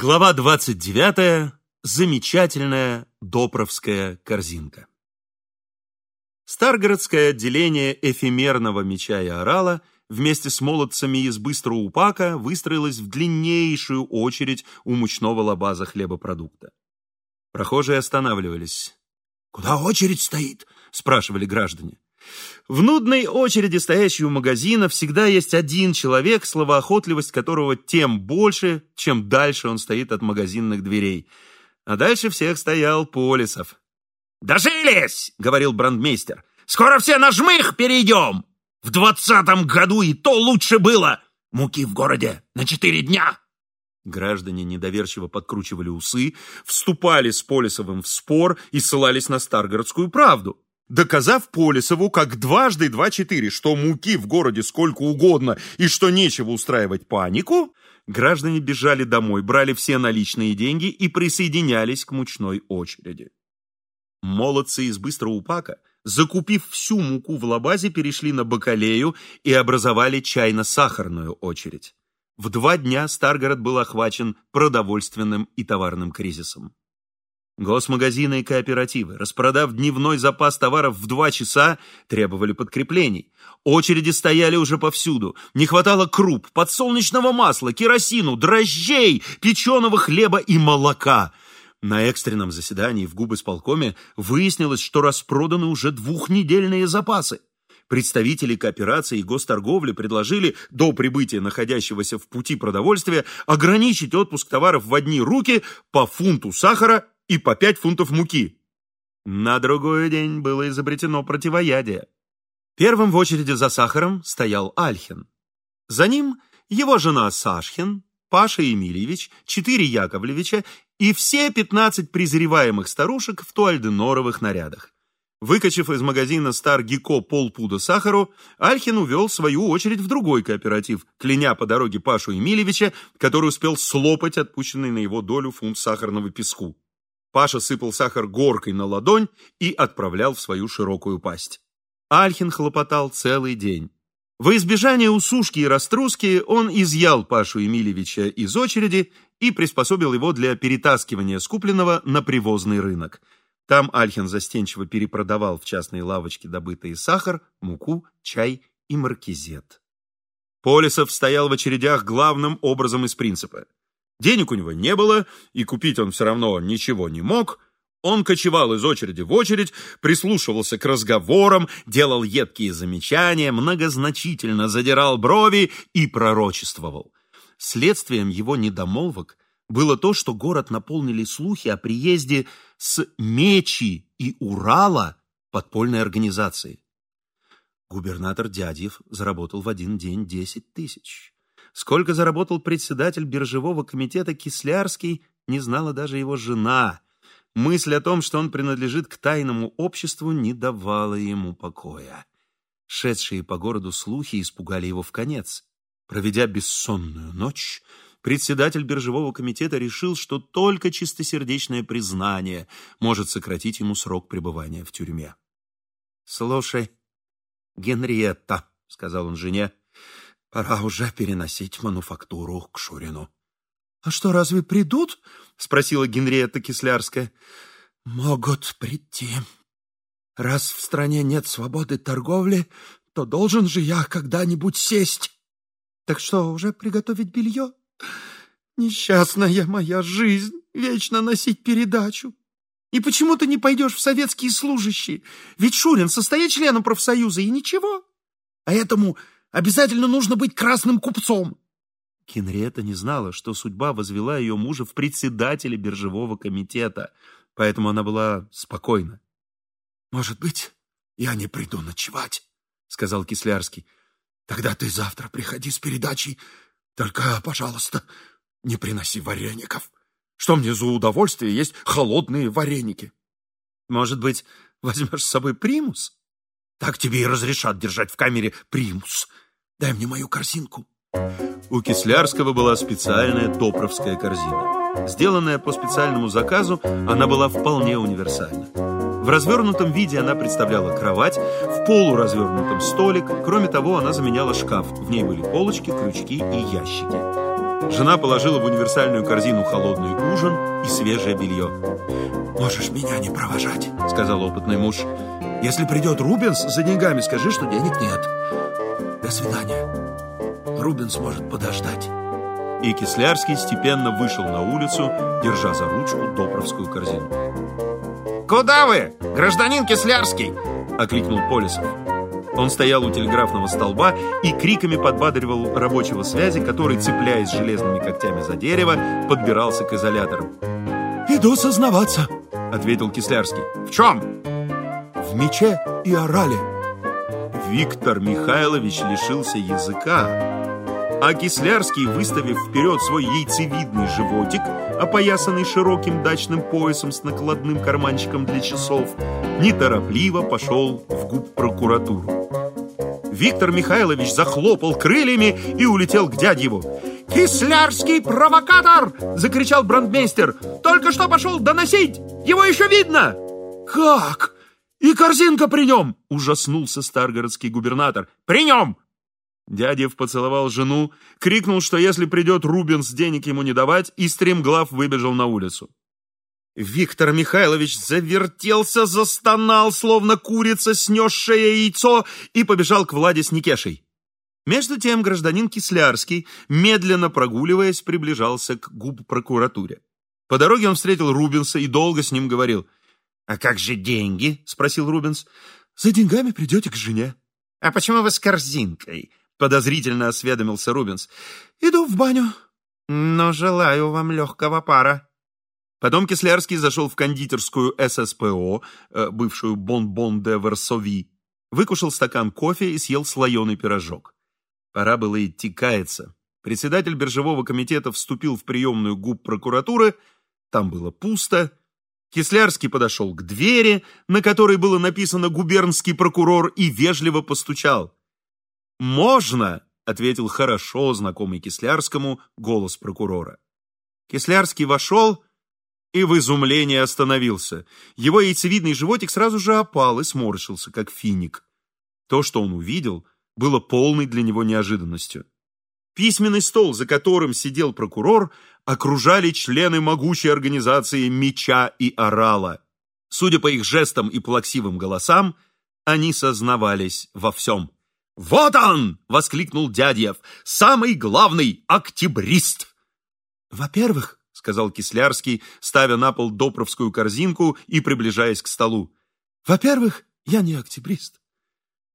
Глава 29. Замечательная Допровская корзинка. Старгородское отделение эфемерного меча и орала вместе с молодцами из Быстроупака выстроилось в длиннейшую очередь у мучного лабаза хлебопродукта. Прохожие останавливались. «Куда очередь стоит?» — спрашивали граждане. В нудной очереди, стоящей у магазина, всегда есть один человек, словоохотливость которого тем больше, чем дальше он стоит от магазинных дверей. А дальше всех стоял Полисов. «Дожились!» — говорил брандмейстер. «Скоро все на жмых перейдем! В двадцатом году и то лучше было! Муки в городе на четыре дня!» Граждане недоверчиво подкручивали усы, вступали с Полисовым в спор и ссылались на Старгородскую правду доказав Полисову как дважды два четыре, что муки в городе сколько угодно и что нечего устраивать панику, граждане бежали домой, брали все наличные деньги и присоединялись к мучной очереди. Молодцы из Быстроупака, закупив всю муку в лабазе, перешли на бакалею и образовали чайно-сахарную очередь. В два дня Старгород был охвачен продовольственным и товарным кризисом. Госмагазины и кооперативы, распродав дневной запас товаров в два часа, требовали подкреплений. Очереди стояли уже повсюду. Не хватало круп, подсолнечного масла, керосину, дрожжей, печеного хлеба и молока. На экстренном заседании в губы сполкоме выяснилось, что распроданы уже двухнедельные запасы. Представители кооперации и госторговли предложили до прибытия находящегося в пути продовольствия ограничить отпуск товаров в одни руки по фунту сахара и по пять фунтов муки. На другой день было изобретено противоядие. Первым в очереди за сахаром стоял Альхин. За ним его жена Сашхин, Паша Емельевич, четыре Яковлевича и все пятнадцать презреваемых старушек в туальденоровых нарядах. Выкачив из магазина Стар Гико полпуда сахару, Альхин увел свою очередь в другой кооператив, кляня по дороге Пашу Емельевича, который успел слопать отпущенный на его долю фунт сахарного песку. Паша сыпал сахар горкой на ладонь и отправлял в свою широкую пасть. Альхин хлопотал целый день. Во избежание усушки и раструски он изъял Пашу Емельевича из очереди и приспособил его для перетаскивания скупленного на привозный рынок. Там Альхин застенчиво перепродавал в частные лавочки добытые сахар, муку, чай и маркизет. Полисов стоял в очередях главным образом из принципа. Денег у него не было, и купить он все равно ничего не мог. Он кочевал из очереди в очередь, прислушивался к разговорам, делал едкие замечания, многозначительно задирал брови и пророчествовал. Следствием его недомолвок было то, что город наполнили слухи о приезде с Мечи и Урала подпольной организации. Губернатор Дядьев заработал в один день десять тысяч. Сколько заработал председатель биржевого комитета Кислярский, не знала даже его жена. Мысль о том, что он принадлежит к тайному обществу, не давала ему покоя. Шедшие по городу слухи испугали его в конец. Проведя бессонную ночь, председатель биржевого комитета решил, что только чистосердечное признание может сократить ему срок пребывания в тюрьме. «Слушай, Генриетта», — сказал он жене, Пора уже переносить мануфактуру к Шурину. — А что, разве придут? — спросила Генриетта Кислярская. — Могут прийти. Раз в стране нет свободы торговли, то должен же я когда-нибудь сесть. Так что, уже приготовить белье? Несчастная моя жизнь, вечно носить передачу. И почему ты не пойдешь в советские служащие? Ведь Шурин состоит членом профсоюза, и ничего. А этому Обязательно нужно быть красным купцом. Генриетта не знала, что судьба возвела ее мужа в председателя биржевого комитета, поэтому она была спокойна. «Может быть, я не приду ночевать», — сказал Кислярский. «Тогда ты завтра приходи с передачей. Только, пожалуйста, не приноси вареников. Что мне за удовольствие есть холодные вареники? Может быть, возьмешь с собой примус?» Так тебе и разрешат держать в камере примус. Дай мне мою корзинку. У Кислярского была специальная топровская корзина. Сделанная по специальному заказу, она была вполне универсальна. В развернутом виде она представляла кровать, в полуразвернутом столик. Кроме того, она заменяла шкаф. В ней были полочки, крючки и ящики. Жена положила в универсальную корзину холодный ужин и свежее белье. «Можешь меня не провожать», — сказал опытный муж. «Если придет Рубенс за деньгами, скажи, что денег нет. До свидания. Рубенс может подождать». И Кислярский степенно вышел на улицу, держа за ручку допровскую корзину. «Куда вы, гражданин Кислярский?» — окликнул Полисов. Он стоял у телеграфного столба и криками подбадривал рабочего связи, который, цепляясь железными когтями за дерево, подбирался к изоляторам. «Иду сознаваться», — ответил Кислярский. «В чем?» «В мече и орале». Виктор Михайлович лишился языка, а Кислярский, выставив вперед свой яйцевидный животик, опоясанный широким дачным поясом с накладным карманчиком для часов, неторопливо пошел в губ прокуратуру. Виктор Михайлович захлопал крыльями и улетел к дядьеву. «Кислярский провокатор!» — закричал брандмейстер. «Только что пошел доносить! Его еще видно!» «Как? И корзинка при нем!» — ужаснулся старгородский губернатор. «При нем! Дядев поцеловал жену, крикнул, что если придет Рубинс, денег ему не давать, и стремглав выбежал на улицу. Виктор Михайлович завертелся, застонал, словно курица, снесшая яйцо, и побежал к Владе с Никешей. Между тем гражданин Кислярский, медленно прогуливаясь, приближался к губ прокуратуре. По дороге он встретил Рубинса и долго с ним говорил. «А как же деньги?» — спросил Рубинс. «За деньгами придете к жене». «А почему вы с корзинкой? Подозрительно осведомился Рубинс. «Иду в баню». «Но желаю вам легкого пара». Потом Кислярский зашел в кондитерскую ССПО, э, бывшую Бон-Бон де Версови, выкушал стакан кофе и съел слоеный пирожок. Пора было идти каяться. Председатель биржевого комитета вступил в приемную губ прокуратуры, там было пусто. Кислярский подошел к двери, на которой было написано «губернский прокурор», и вежливо постучал. «Можно!» — ответил хорошо знакомый Кислярскому голос прокурора. Кислярский вошел и в изумлении остановился. Его яйцевидный животик сразу же опал и сморщился, как финик. То, что он увидел, было полной для него неожиданностью. Письменный стол, за которым сидел прокурор, окружали члены могучей организации «Меча и Орала». Судя по их жестам и плаксивым голосам, они сознавались во всем. «Вот он!» — воскликнул Дядьев. «Самый главный октябрист!» «Во-первых, — сказал Кислярский, ставя на пол допровскую корзинку и приближаясь к столу, — во-первых, я не октябрист.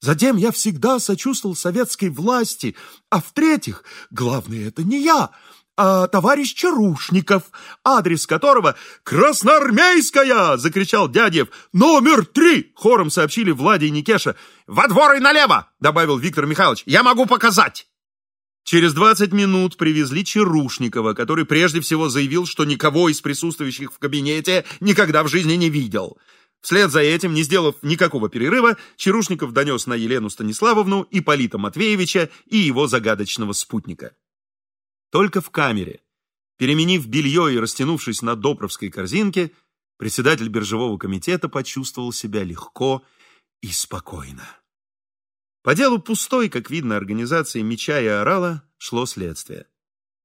Затем я всегда сочувствовал советской власти, а в-третьих, главное, это не я, а товарищ Чарушников, адрес которого «Красноармейская!» — закричал Дядьев. «Номер три!» — хором сообщили Владя и Никеша. «Во двор и налево!» — добавил Виктор Михайлович. «Я могу показать!» Через 20 минут привезли Чарушникова, который прежде всего заявил, что никого из присутствующих в кабинете никогда в жизни не видел. Вслед за этим, не сделав никакого перерыва, Чарушников донес на Елену Станиславовну, Ипполита Матвеевича и его загадочного спутника. Только в камере, переменив белье и растянувшись на допровской корзинке, председатель биржевого комитета почувствовал себя легко и спокойно. По делу пустой, как видно, организации «Меча и Орала» шло следствие.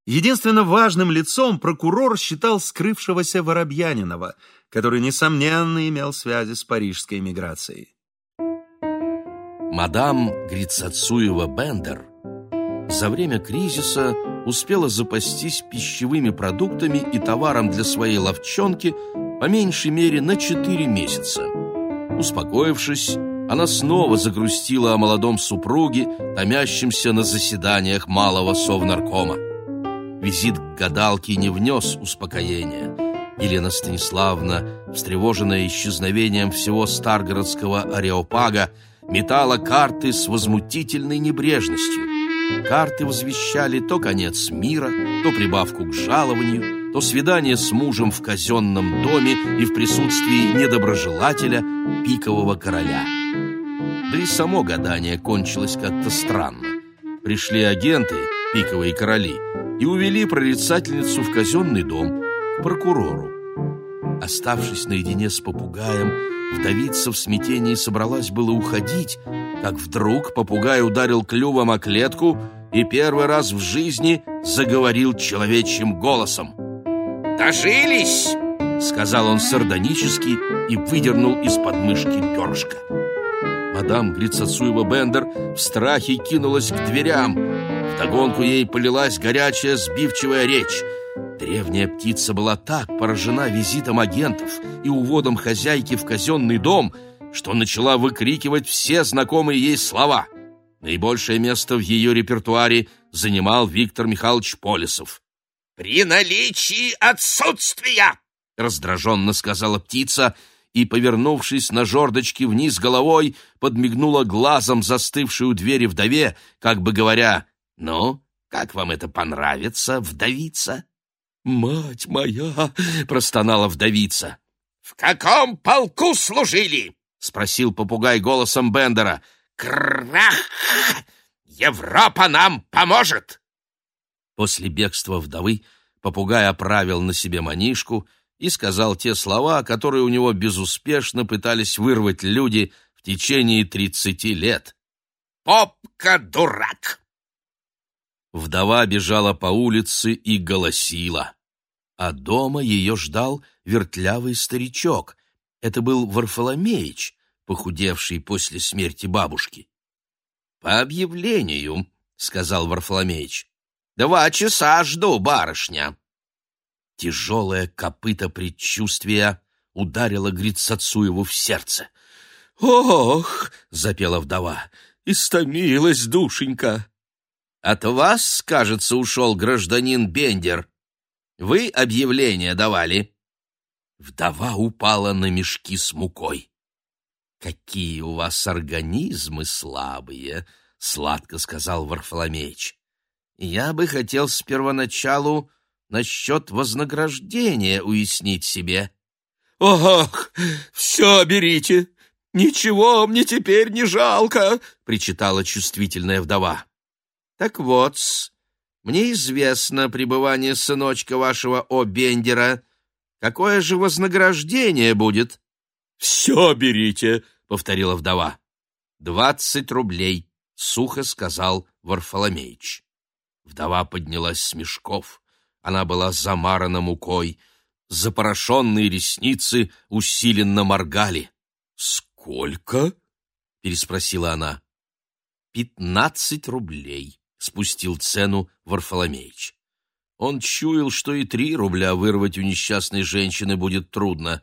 Единственно важным лицом прокурор считал скрывшегося Воробьянинова, который, несомненно, имел связи с парижской эмиграцией. Мадам Грицацуева-Бендер за время кризиса успела запастись пищевыми продуктами и товаром для своей ловчонки по меньшей мере на 4 месяца. Успокоившись, она снова загрустила о молодом супруге, томящемся на заседаниях малого совнаркома. Визит к гадалке не внес успокоения. Елена Станиславна, встревоженная исчезновением всего старгородского ареопага, метала карты с возмутительной небрежностью. Карты возвещали то конец мира, то прибавку к жалованию, то свидание с мужем в казенном доме и в присутствии недоброжелателя пикового короля. Да и само гадание кончилось как-то странно. Пришли агенты, пиковые короли, и увели прорицательницу в казенный дом к прокурору. Оставшись наедине с попугаем, вдовица в смятении собралась было уходить, как вдруг попугай ударил клювом о клетку и первый раз в жизни заговорил человечьим голосом. «Дожились!» — сказал он сардонически и выдернул из подмышки перышко. Мадам Грицацуева-Бендер в страхе кинулась к дверям. Вдогонку ей полилась горячая сбивчивая речь. Древняя птица была так поражена визитом агентов и уводом хозяйки в казенный дом, что начала выкрикивать все знакомые ей слова. Наибольшее место в ее репертуаре занимал Виктор Михайлович Полисов. «При наличии отсутствия!» — раздраженно сказала птица и, повернувшись на жердочке вниз головой, подмигнула глазом застывшей у двери вдове, как бы говоря, «Ну, как вам это понравится, вдовица?» «Мать моя!» — простонала вдовица. «В каком полку служили?» — спросил попугай голосом Бендера. «Крах! Европа нам поможет!» После бегства вдовы попугай оправил на себе манишку и сказал те слова, которые у него безуспешно пытались вырвать люди в течение тридцати лет. «Попка дурак!» Вдова бежала по улице и голосила. А дома ее ждал вертлявый старичок. Это был Варфоломеич, похудевший после смерти бабушки. «По объявлению», — сказал Варфоломеич. «Два часа жду, барышня». Тяжелое копыто предчувствия ударило Грицацуеву в сердце. «Ох!» — запела вдова. «Истомилась душенька!» «От вас, кажется, ушел гражданин Бендер. Вы объявление давали?» Вдова упала на мешки с мукой. «Какие у вас организмы слабые!» — сладко сказал Варфоломеич. «Я бы хотел с первоначалу насчет вознаграждения уяснить себе». «Ох, все берите! Ничего мне теперь не жалко!» — причитала чувствительная вдова. Так вот, мне известно пребывание сыночка вашего О. Бендера. Какое же вознаграждение будет? — Все берите, — повторила вдова. — Двадцать рублей, — сухо сказал Варфоломеич. Вдова поднялась с мешков. Она была замарана мукой. Запорошенные ресницы усиленно моргали. «Сколько?» — переспросила она. «Пятнадцать рублей», спустил цену Варфоломеич. Он чуял, что и три рубля вырвать у несчастной женщины будет трудно.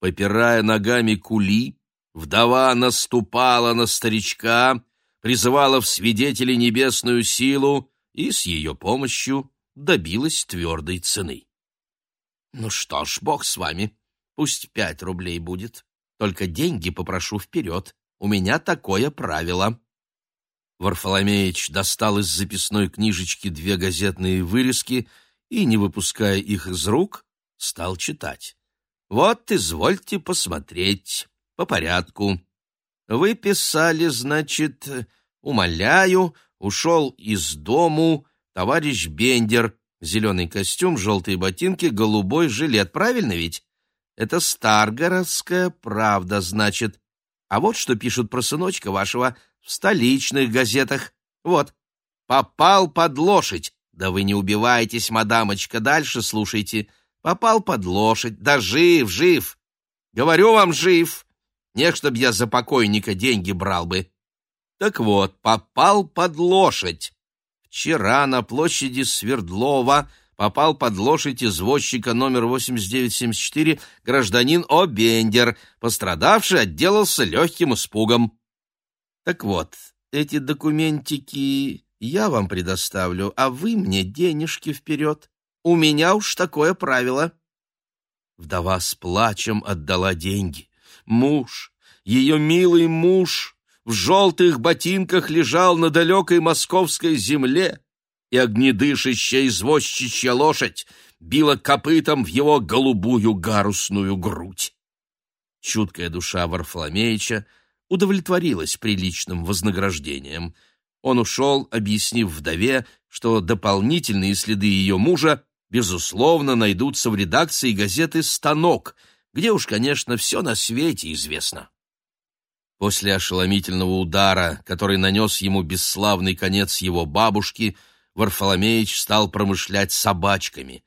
Попирая ногами кули, вдова наступала на старичка, призывала в свидетели небесную силу и с ее помощью добилась твердой цены. «Ну что ж, бог с вами, пусть пять рублей будет, только деньги попрошу вперед, у меня такое правило», Варфоломеич достал из записной книжечки две газетные вырезки и, не выпуская их из рук, стал читать. «Вот, извольте посмотреть, по порядку. Вы писали, значит, умоляю, ушел из дому товарищ Бендер, зеленый костюм, желтые ботинки, голубой жилет, правильно ведь? Это Старгородская правда, значит. А вот что пишут про сыночка вашего в столичных газетах. Вот, попал под лошадь. Да вы не убивайтесь, мадамочка, дальше слушайте. Попал под лошадь, да жив, жив. Говорю вам, жив. Не, чтоб я за покойника деньги брал бы. Так вот, попал под лошадь. Вчера на площади Свердлова попал под лошадь извозчика номер 8974 гражданин О'Бендер. Пострадавший отделался легким испугом. Так вот, эти документики я вам предоставлю, а вы мне денежки вперед. У меня уж такое правило. Вдова с плачем отдала деньги. Муж, ее милый муж, в желтых ботинках лежал на далекой московской земле, и огнедышащая извозчичья лошадь била копытом в его голубую гарусную грудь. Чуткая душа Варфоломеича удовлетворилась приличным вознаграждением. Он ушел, объяснив вдове, что дополнительные следы ее мужа, безусловно, найдутся в редакции газеты «Станок», где уж, конечно, все на свете известно. После ошеломительного удара, который нанес ему бесславный конец его бабушки, Варфоломеич стал промышлять собачками.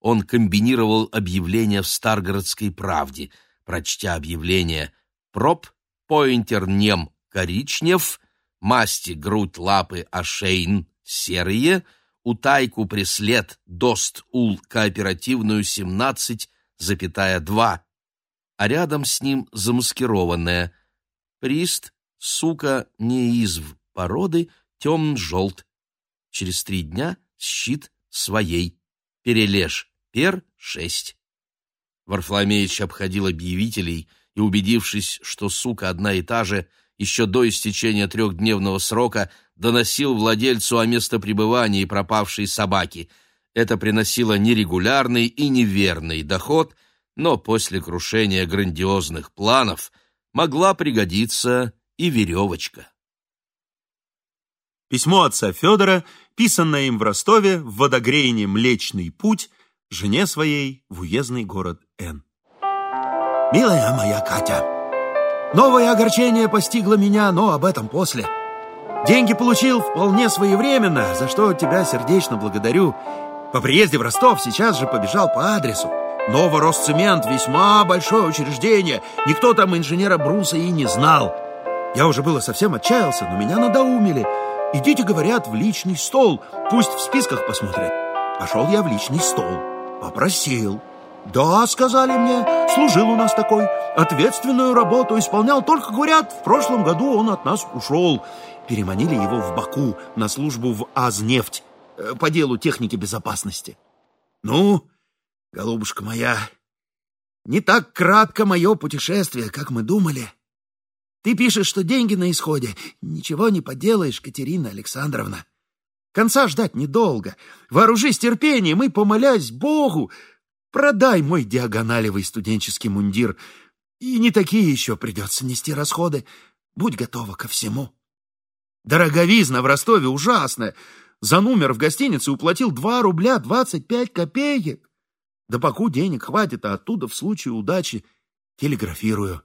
Он комбинировал объявления в Старгородской правде, прочтя объявление «Проб, поинтер нем коричнев», «Масти, грудь, лапы, ошейн, серые», «Утайку преслед, дост, ул, кооперативную, 17, запятая 2», а рядом с ним замаскированное «Прист, сука, не изв породы, темн-желт». Через три дня щит своей. Перележ, пер, шесть. Варфоломеич обходил объявителей и, убедившись, что сука одна и та же, еще до истечения трехдневного срока доносил владельцу о местопребывании пропавшей собаки. Это приносило нерегулярный и неверный доход, но после крушения грандиозных планов могла пригодиться и веревочка. Письмо отца Федора, писанное им в Ростове в водогрейне «Млечный путь», жене своей в уездный город Н. «Милая моя Катя, новое огорчение постигло меня, но об этом после. Деньги получил вполне своевременно, за что тебя сердечно благодарю. По приезде в Ростов сейчас же побежал по адресу. Новоросцемент – весьма большое учреждение. Никто там инженера Бруса и не знал. Я уже было совсем отчаялся, но меня надоумили. Идите, говорят, в личный стол. Пусть в списках посмотрят. Пошел я в личный стол. Попросил. «Да», — сказали мне, — «служил у нас такой. Ответственную работу исполнял, только, говорят, в прошлом году он от нас ушел. Переманили его в Баку на службу в Азнефть э, по делу техники безопасности. Ну, голубушка моя, не так кратко мое путешествие, как мы думали. Ты пишешь, что деньги на исходе. Ничего не поделаешь, Катерина Александровна. Конца ждать недолго. Вооружись терпением и, помолясь Богу, продай мой диагоналевый студенческий мундир. И не такие еще придется нести расходы. Будь готова ко всему. Дороговизна в Ростове ужасная. За номер в гостинице уплатил 2 рубля 25 копеек. Да поку денег хватит, а оттуда в случае удачи телеграфирую.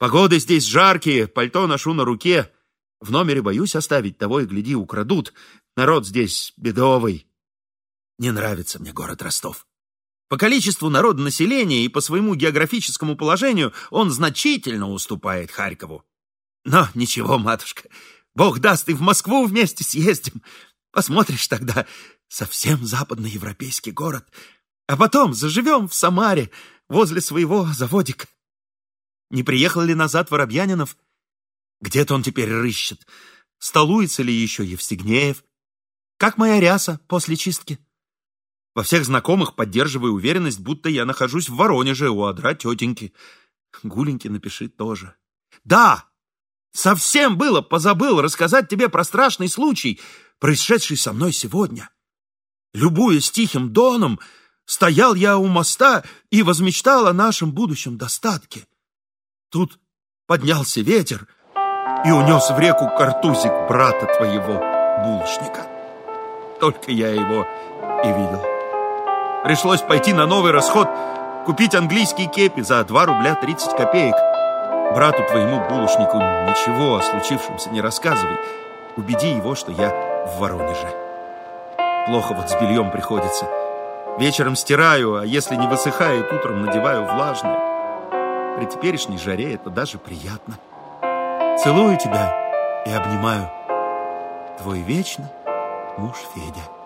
Погоды здесь жаркие, пальто ношу на руке. В номере боюсь оставить, того и гляди, украдут. Народ здесь бедовый. Не нравится мне город Ростов. По количеству народонаселения и по своему географическому положению он значительно уступает Харькову. Но ничего, матушка, Бог даст, и в Москву вместе съездим. Посмотришь тогда совсем западноевропейский город. А потом заживем в Самаре возле своего заводика. Не приехал ли назад Воробьянинов? Где-то он теперь рыщет. Столуется ли еще Евстигнеев? Как моя ряса после чистки? Во всех знакомых поддерживаю уверенность, будто я нахожусь в Воронеже у адра тетеньки. Гуленьки напиши тоже. Да, совсем было, позабыл рассказать тебе про страшный случай, происшедший со мной сегодня. Любуясь тихим доном, стоял я у моста и возмечтал о нашем будущем достатке. Тут поднялся ветер и унес в реку картузик брата твоего булочника. Только я его и видел. Пришлось пойти на новый расход, купить английские кепи за 2 рубля 30 копеек. Брату твоему булочнику ничего о случившемся не рассказывай. Убеди его, что я в Воронеже. Плохо вот с бельем приходится. Вечером стираю, а если не высыхает, утром надеваю влажное. При теперешней жаре это даже приятно. Целую тебя и обнимаю. Твой вечный муж Федя.